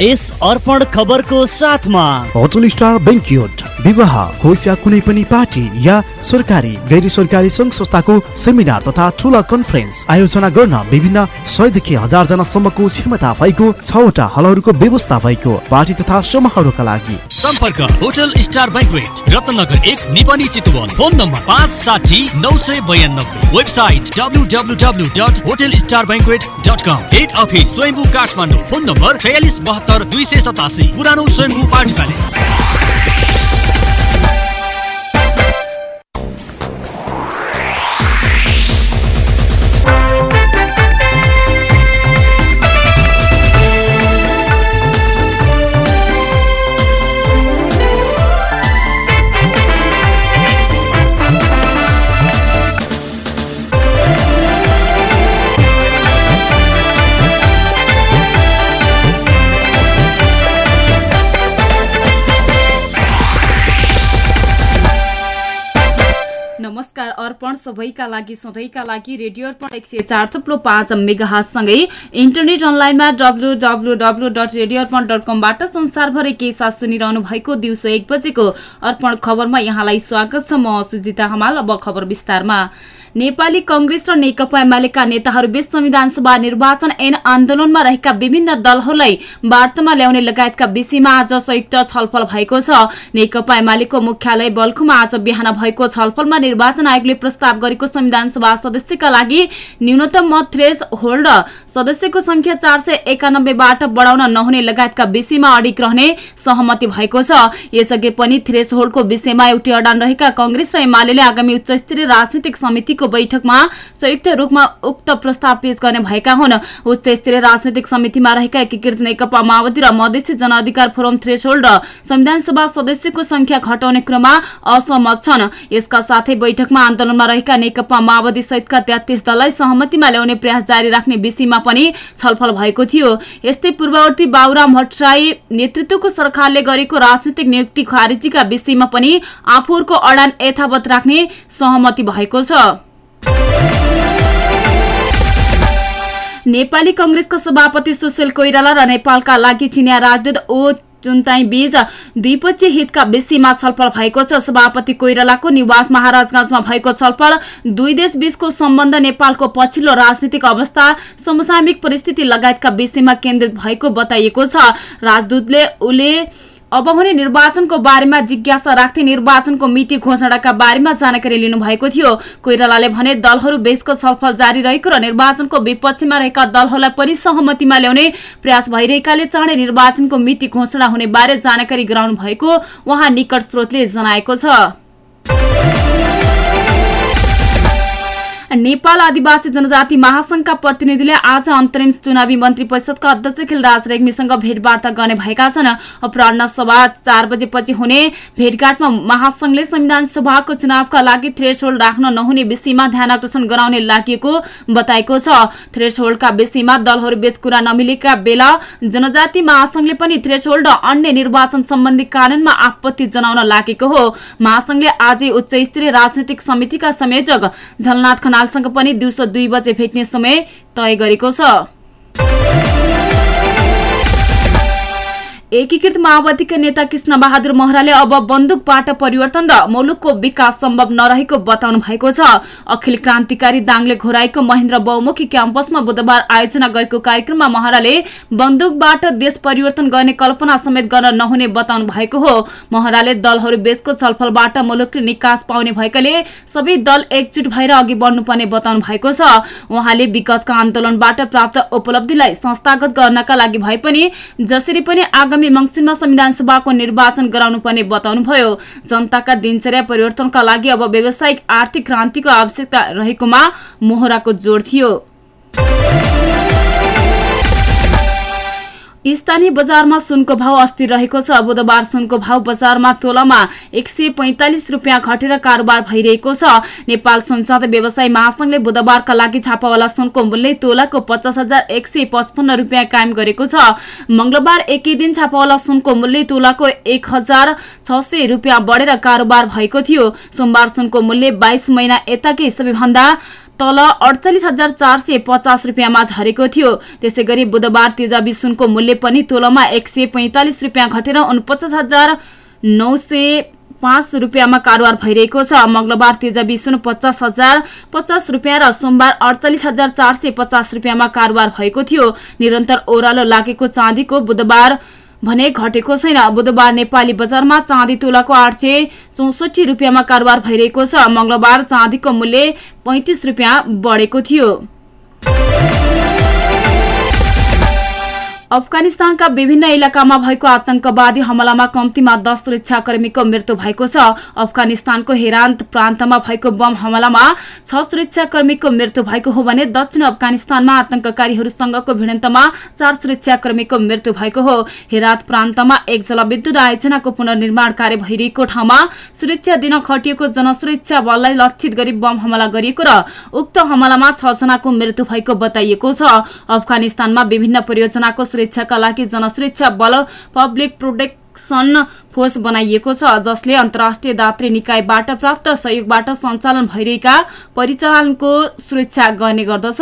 यस अर्पण खबरको साथमा। Hotel star banquet विवाह होस् या कुनै पनि पार्टी या सरकारी गैर सरकारी सङ्घ संस्थाको सेमिनार तथा ठुला कन्फरेन्स आयोजना गर्न विभिन्न सयदेखि हजार जनासम्मको क्षमता भएको छवटा हलहरूको व्यवस्था भएको पार्टी तथा समारोहका लागि। सम्पर्क होटल स्टार ब्याङ्कवेट रत्नगर एक निपनी चितवन। फोन नम्बर पाँच साठी नौ सय बयानब्बे। Website W W W dot hotel star banquet dot com. Head office Swayambhu Kathmandu. Phone number छयालिस बहत्तर दुई सय सतासी पुरानो स्वयम्भू पार्टी प्यालेस नमस्कार अर्पण सबैका लागि सधैँका लागि रेडियो अर्पण एक सय चार थुप्रो पाँच मेगाहासँगै इन्टरनेट अनलाइनमा W W W dot radio Arpan dot कमबाट संसारभरि के साथ सुनिरहनु भएको दिउँसो एक बजेको अर्पण खबरमा यहाँलाई स्वागत छ। म सुजिता हमाल अब खबर विस्तारमा। नेपाली कंग्रेस र नेकपा एमालेका नेताहरूबीच संविधान सभा निर्वाचन ऐन आन्दोलनमा रहेका विभिन्न दलहरूलाई वार्तामा ल्याउने लगायतका विषयमा आज संयुक्त छलफल भएको छ। नेकपा एमालेको मुख्यालय बल्खुमा आज बिहान भएको छलफलमा निर्वाचन आयोगले प्रस्ताव गरेको संविधान सभा सदस्यका लागि न्यूनतम मत थ्रेस होल्ड सदस्यको संख्या चार सय एकानब्बेबाट बढाउन नहुने लगायतका विषयमा अडिक रहने सहमति भएको छ। यसअघि पनि थ्रेस होल्डको विषयमा एउटै अडान रहेका कंग्रेस र एमाले आगामी उच्च स्तरीय राजनीतिक समितिको बैठकमा संयुक्त रूपमा उक्त प्रस्ताव पेश गर्ने भएका हुन्। उच्च स्तरीय राजनीतिक समितिमा रहेका एकीकृत नेकपा माओवादी र मधेसी जनअधिकार फोरम थ्रेसहोल्ड र संविधान सभा सदस्यको संख्या घटाउने क्रममा असहमत छन्। यसका साथै बैठकमा आन्दोलनमा रहेका नेकपा माओवादी सहितका तेत्तीस दललाई सहमतिमा ल्याउने प्रयास जारी राख्ने विषयमा पनि छलफल भएको थियो। यस्तै पूर्ववर्ती बाबुराम भट्टराई नेतृत्वको सरकारले गरेको राजनीतिक नियुक्ति खारेजीका विषयमा पनि आफूहरूको अडान यथावत राख्ने सहमति भएको छ। नेपाली कंग्रेसका सभापति सुशील कोइराला र नेपालका लागि चिनिया राजदूत ओ चुन्ताई बीच द्विपक्षीय हितका विषयमा छलफल भएको छ। सभापति कोइरालाको निवास महाराजगंजमा भएको छलफल दुई देश बीचको सम्बन्ध नेपालको पछिल्लो राजनीतिक अवस्था समसामयिक परिस्थिति लगायतका विषयमा केन्द्रित भएको बताइएको छ। राजदूतले उले अब हुने निर्वाचनको बारेमा जिज्ञासा राख्दै निर्वाचनको मिति घोषणाका बारेमा जानकारी लिनुभएको थियो। कोइरालाले भने दलहरू बीचको छलफल जारी रहेको र निर्वाचनको विपक्षमा रहेका दलहरूलाई पनि सहमतिमा ल्याउने प्रयास भइरहेकाले चाँडै निर्वाचनको मिति घोषणा हुने बारे जानकारी गराउनु भएको उहाँ निकट स्रोतले जनाएको छ। नेपाल आदिवासी जनजाति महासंघका प्रतिनिधिले आज अन्तरिम चुनावी मन्त्री परिषदका अध्यक्ष खिलराज रेग्मीसँग भेटवार्ता गर्ने भएका छन्। अपराह सभा चार बजेपछि हुने भेटघाटमा महासंघले संविधान सभाको चुनावका लागि थ्रेस राख्न नहुने विषयमा ध्यान आकर्षण गराउने लागि बताएको छ। थ्रेस होल्डका विषयमा दलहरू बीच कुरा नमिलेका बेला जनजाति महासंघले पनि थ्रेस होल्ड अन्य निर्वाचन सम्बन्धी कानूनमा आपत्ति जनाउन लागेको हो। महासंघले आज उच्च स्तरीय राजनैतिक समितिका संयोजक झलनाथ खनालसँग पनि दिउँसो दुई बजे भेट्ने समय तय गरेको छ। एकीकृत माओवादीका नेता कृष्ण बहादुर महराले अब बन्दुकबाट परिवर्तन र मुलुकको विकास सम्भव नरहेको बताउनु भएको छ। अखिल क्रान्तिकारी दाङले घोराएको महेन्द्र बहुमुखी क्याम्पसमा बुधबार आयोजना गरेको कार्यक्रममा महराले बन्दुकबाट देश परिवर्तन गर्ने कल्पना समेत गर्न नहुने बताउनु भएको हो। महराले दलहरू बीचको छलफलबाट मुलुकले निकास पाउने भएकाले सबै दल एकजुट भएर अघि बढ्नुपर्ने बताउनु भएको छ। उहाँले विगतका आन्दोलनबाट प्राप्त उपलब्धिलाई संस्थागत गर्नका लागि भए पनि जसरी पनि आगामी आगामी मङ्सिरमा संविधान सभाको निर्वाचन गराउनु पर्ने बताउनुभयो। जनताका दिनचर्या परिवर्तनका लागि अब व्यावसायिक आर्थिक क्रान्तिको आवश्यकता रहेकोमा मोहराको जोड थियो। स्थानीय बजारमा सुनको भाव अस्थिर रहेको छ। बुधबार सुनको भाव बजारमा तोलामा एक सय पैंतालिस रुपियाँ घटेर कारोबार भइरहेको छ। नेपाल सुनसाथ व्यवसाय महासंघले बुधबारका लागि छापावाला सुनको मूल्य तोलाको पचास हजार एक सय पचपन्न रुपियाँ कायम गरेको छ। मंगलबार एकै दिन छापावाला सुनको मूल्य तोलाको एक हजार छ सय रुपियाँ बढेर कारोबार भएको थियो। सोमबार सुनको मूल्य बाइस महिना यताकै सबैभन्दा तल अडचालिस हजार चार सय पचास रुपियाँमा झरेको थियो। त्यसै गरी बुधबार तेजाबी सुनको मूल्य पनि तोलमा एक सय पैंतालिस रुपियाँ घटेर उनपचास हजार नौ सय पाँच रुपियाँमा कारोबार भइरहेको छ। मंगलबार तेजाबी सुन पचास हजार पचास रुपियाँ र सोमबार अडचालिस हजार चार सय पचास रुपियाँमा कारोबार भएको थियो। निरन्तर ओह्रालो लागेको चाँदीको बुधबार भने घटेको छैन। बुधबार नेपाली बजारमा चाँदी तोलाको आठ सय चौसठी रुपियाँमा कारोबार भइरहेको छ। मंगलबार चाँदीको मूल्य पैंतिस रुपियाँ बढेको थियो। अफगानिस्तानका विभिन्न इलाकामा भएको आतंकवादी हमलामा कम्तीमा दस सुरक्षाकर्मीको मृत्यु भएको छ। अफगानिस्तानको हेरान्त प्रान्तमा भएको बम हमलामा छ सुरक्षाकर्मीको मृत्यु भएको हो भने दक्षिण अफगानिस्तानमा आतंककारीहरूसँगको भिडन्तमा चार सुरक्षाकर्मीको मृत्यु भएको हो। हेरात प्रान्तमा एक जलविद्युत आयोजनाको पुनर्निर्माण कार्य भइरहेको ठाउँमा सुरक्षा दिन खटिएको जनसुरक्षा बललाई लक्षित गरी बम हमला गरिएको र उक्त हमलामा छ जनाको मृत्यु भएको बताइएको छ। अफगानिस्तानमा विभिन्न परियोजनाको सुरक्षाका लागि जनसुरक्षा बल पब्लिक प्रोटेक्सन फोर्स बनाइएको छ जसले अन्तर्राष्ट्रिय दात्री निकायबाट प्राप्त सहयोगबाट सञ्चालन भइरहेका परिचालनको सुरक्षा गर्ने गर्दछ।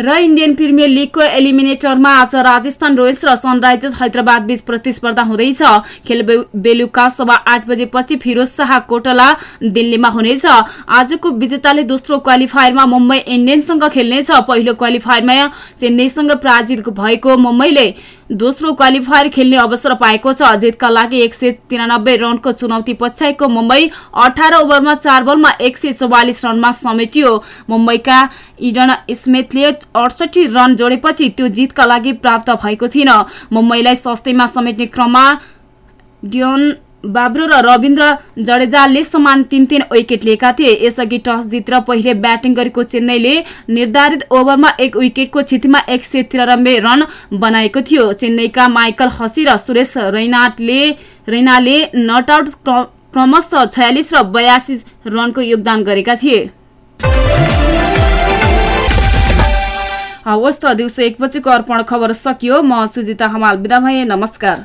र इन्डियन प्रिमियर लिगको एलिमिनेटरमा आज राजस्थान रोयल्स र सनराइजर्स हैदराबाद बीच प्रतिस्पर्धा हुँदैछ। खेल बेलुका सभा आठ बजेपछि फिरोज शाह कोटला दिल्लीमा हुनेछ। आजको विजेताले दोस्रो क्वालिफायरमा मुम्बई इन्डियन्ससँग खेल्नेछ। पहिलो क्वालिफायरमा चेन्नईसँग पराजित भएको मुम्बईले। दोस्रो क्वालिफायर खेल्ने अवसर पाएको छ। जितका लागि एक सय तिरानब्बे रनको चुनौती पछ्याएको मुम्बई अठार ओभरमा चार बलमा एक सय चौवालिस रनमा समेटियो। मुम्बईका इडन स्मिथले अडसठी रन जोडेपछि त्यो जितका लागि प्राप्त भएको थिएन। मुम्बईलाई सस्तैमा समेट्ने क्रममा डियोन बाब्रो र रविन्द्र जडेजाले समान तीन तीन विकेट लिएका थिए। यसअघि टस जितेर पहिले ब्याटिङ गरेको चेन्नईले निर्धारित ओभरमा एक विकेटको क्षतिमा एक सय तिरानब्बे रन बनाएको थियो। चेन्नईका माइकल हसी र सुरेश रैनाटले रैनाले नट आउट क्रमशः छयालिस र बयासी रनको योगदान गरेका थिए। हवस् त दिउँसो एक बजेको अर्पण खबर सकियो। म सुजिता हमाल बिदा भए नमस्कार।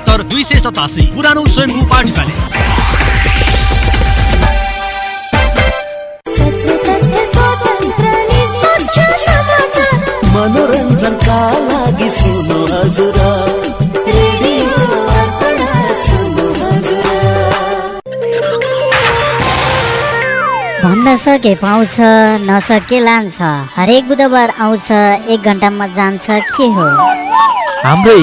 दुई सय सतासी पुरानो स्वयम्भू पार्टी प्यालेस मनोरञ्जनका लागि सुन्नु हजुर। भन्न सके पाउँछ नसके लान्छ। हरेक बुधबार आउँछ एक घन्टामा जान्छ के हो? हाम्रै